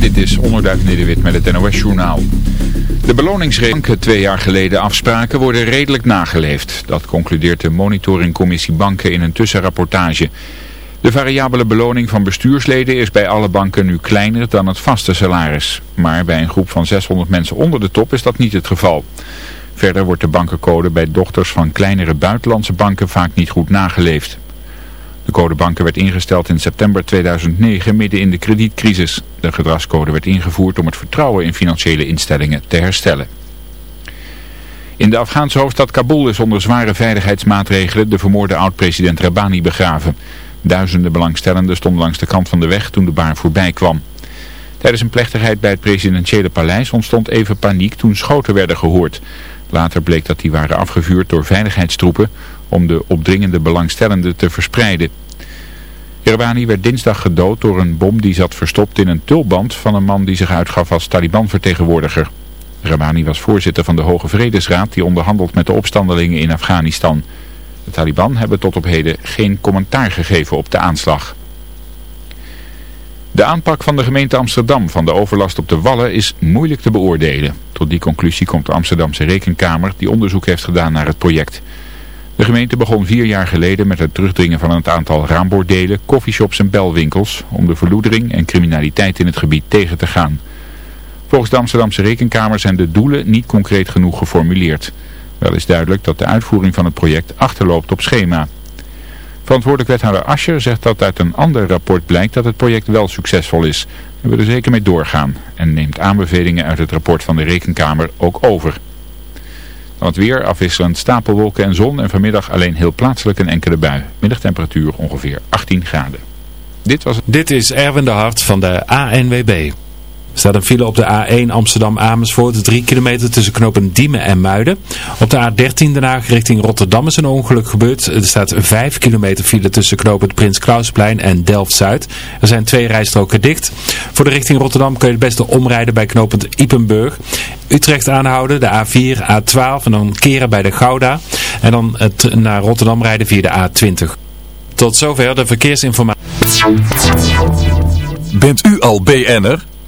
Dit is Onderduik Nederwit met het NOS Journaal. De beloningsregelingen twee jaar geleden afspraken worden redelijk nageleefd. Dat concludeert de monitoringcommissie banken in een tussenrapportage. De variabele beloning van bestuursleden is bij alle banken nu kleiner dan het vaste salaris. Maar bij een groep van 600 mensen onder de top is dat niet het geval. Verder wordt de bankencode bij dochters van kleinere buitenlandse banken vaak niet goed nageleefd. De codebanken werd ingesteld in september 2009 midden in de kredietcrisis. De gedragscode werd ingevoerd om het vertrouwen in financiële instellingen te herstellen. In de Afghaanse hoofdstad Kabul is onder zware veiligheidsmaatregelen de vermoorde oud-president Rabani begraven. Duizenden belangstellenden stonden langs de kant van de weg toen de baar voorbij kwam. Tijdens een plechtigheid bij het presidentiële paleis ontstond even paniek toen schoten werden gehoord. Later bleek dat die waren afgevuurd door veiligheidstroepen om de opdringende belangstellenden te verspreiden. Yerbani werd dinsdag gedood door een bom die zat verstopt in een tulband van een man die zich uitgaf als Taliban-vertegenwoordiger. Rabani was voorzitter van de Hoge Vredesraad die onderhandelt met de opstandelingen in Afghanistan. De Taliban hebben tot op heden geen commentaar gegeven op de aanslag. De aanpak van de gemeente Amsterdam van de overlast op de Wallen is moeilijk te beoordelen. Tot die conclusie komt de Amsterdamse Rekenkamer die onderzoek heeft gedaan naar het project. De gemeente begon vier jaar geleden met het terugdringen van het aantal raambordelen, koffieshops en belwinkels om de verloedering en criminaliteit in het gebied tegen te gaan. Volgens de Amsterdamse Rekenkamer zijn de doelen niet concreet genoeg geformuleerd. Wel is duidelijk dat de uitvoering van het project achterloopt op schema. Verantwoordelijk wethouder Ascher zegt dat uit een ander rapport blijkt dat het project wel succesvol is. We willen er zeker mee doorgaan en neemt aanbevelingen uit het rapport van de Rekenkamer ook over. Dan weer afwisselend stapelwolken en zon en vanmiddag alleen heel plaatselijk een enkele bui. Middagtemperatuur ongeveer 18 graden. Dit was. Dit is Erwin de Hart van de ANWB staat een file op de A1 Amsterdam-Amersfoort, 3 kilometer tussen knopen Diemen en Muiden. Op de A13 Den richting Rotterdam is een ongeluk gebeurd. Er staat 5 kilometer file tussen knopen Prins Klausplein en Delft-Zuid. Er zijn twee rijstroken dicht. Voor de richting Rotterdam kun je het beste omrijden bij knopend Ipenburg. Utrecht aanhouden, de A4, A12 en dan keren bij de Gouda. En dan het naar Rotterdam rijden via de A20. Tot zover de verkeersinformatie. Bent u al BN'er?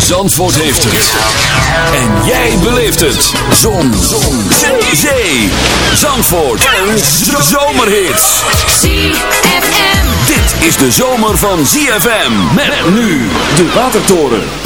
Zandvoort heeft het. En jij beleeft het. Zon. Zon. Zee. Zandvoort. En zomerhits. ZFM. Dit is de zomer van ZFM. Met nu de Watertoren.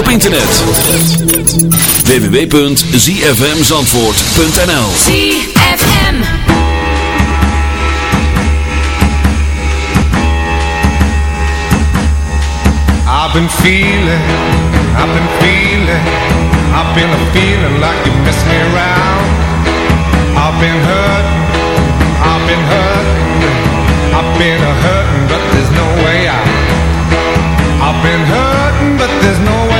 Op internet. www.zfmzandvoort.nl ZFM. I've been feeling, I've been feeling, I've been a feeling like you miss me around. I've been hurting, I've been hurting, I've been a hurting, but there's no way out. I've been hurting, but there's no way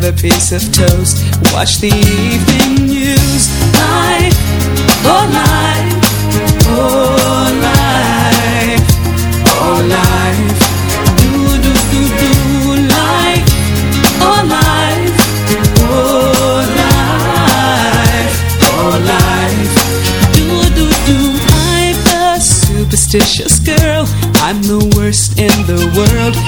have a piece of toast. Watch the evening news. Life, oh life. Oh, life, oh, life. Do, do, do, do, life, oh, life. Oh, life, oh, life. Do, do, do. I'm a superstitious girl. I'm the worst in the world.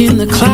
In the clouds.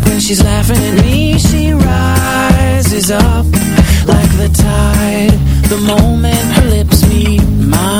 Back when she's laughing at me. She rises up like the tide the moment her lips meet mine.